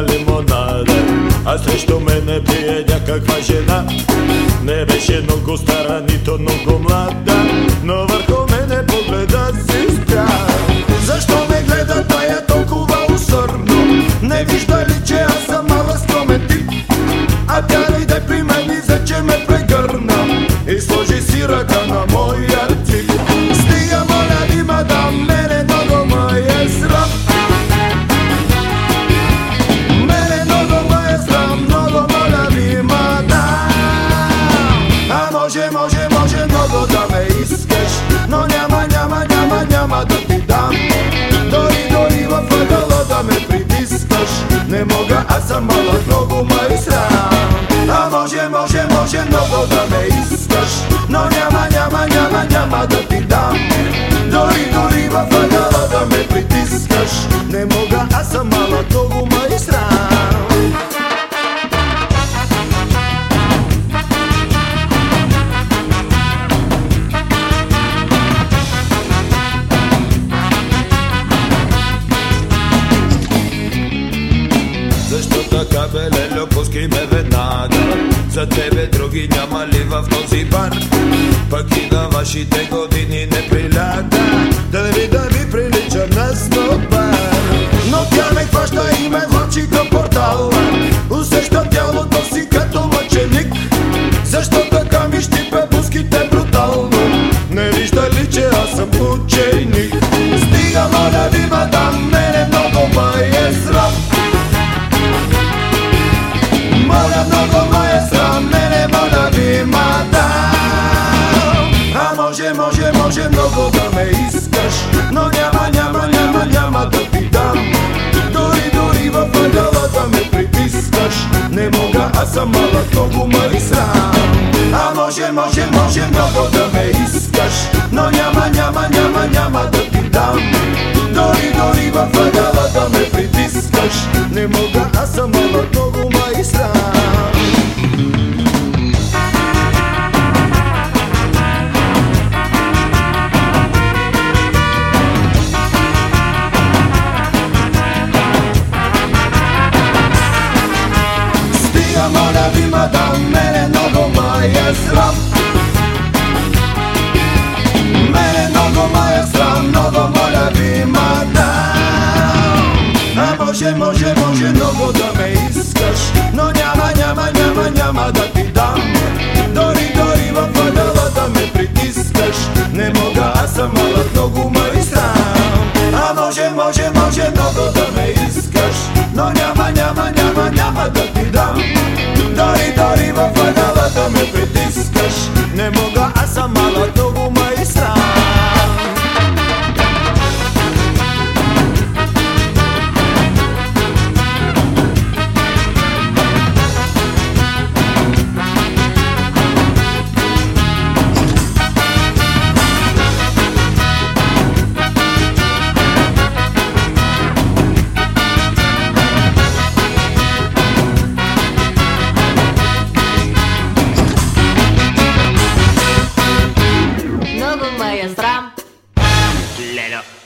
на лимонаде А срещу мене пие някаква жена. Не беше много стара, нито много млада. Съм малък, много ме е срам А може, може, може много да ме искаш Но няма, няма, няма, няма да ти дам пускай ме веднага. За тебе други няма ли в този бар? Пък и на вашите Моля много е срам, мене моля ви мадам. А може, може, може много да ме искаш Но няма, няма, няма, няма да ти дам. Дори, дори в ъгъла да ме притискаш Не мога, аз съм малък, много е срам. А може, може, може много да ме искаш Но няма, няма, няма, няма да ти дам. Дори, дори в ъгъла да ме притискаш Не мога, аз съм малък, мадам А може, може, може много да ме искаш Но няма, няма, няма, няма да ти дам Дори, дори в ъгъла да ме притискаш Не мога, аз съм малък, много е срам А може, може, може много да ме искаш Но няма, няма, няма, няма Много ме е срам. Лело.